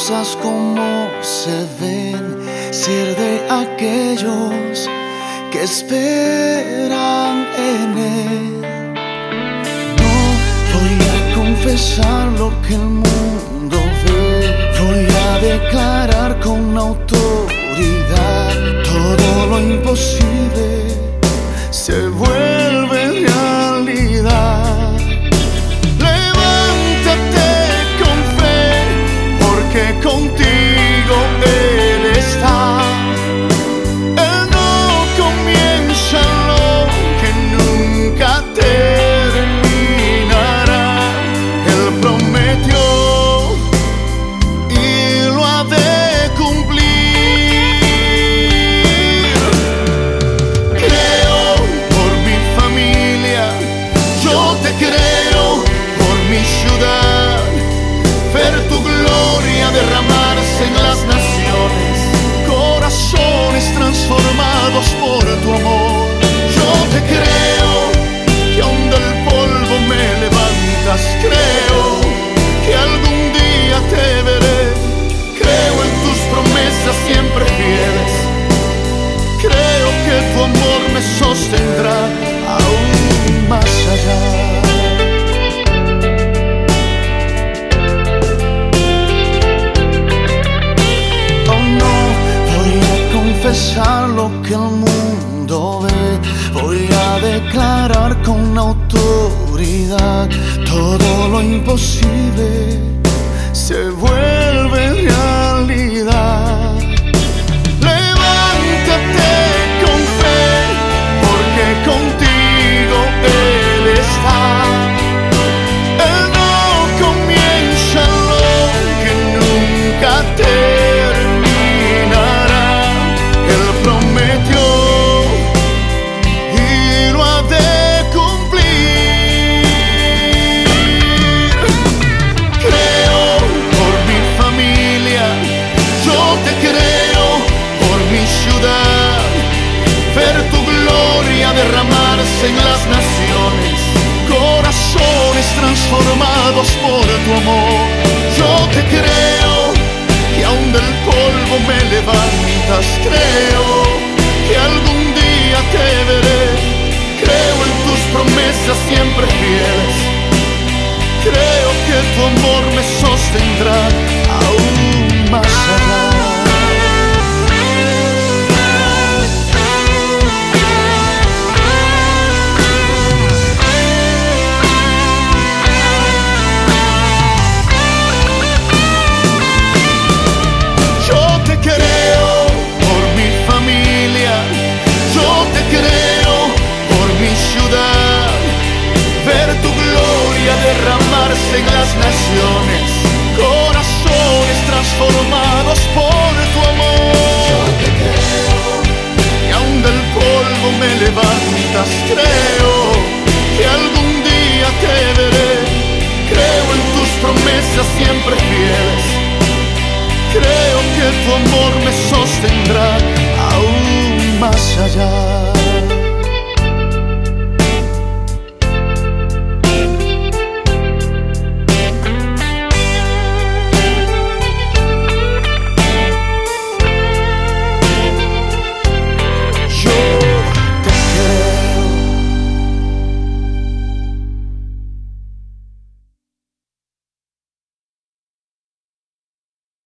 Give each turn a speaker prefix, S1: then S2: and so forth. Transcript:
S1: cosas como se ven, ser de aquellos que esperan en Él. No voy a confesar lo que el mundo ve, voy a declarar con autoridad todo lo imposible lo que el mundo ve. Voy a declarar con autoridad todo lo imposible se vuelve por tu amor. Yo te creo que aún del polvo me levantas, creo que algún día te veré, creo en tus promesas siempre fieles. Creo que tu amor me sostendrá aún creo que algún día te veré, creo en tus promesas siempre fieles. Creo que tu amor me sostendrá aún más allá.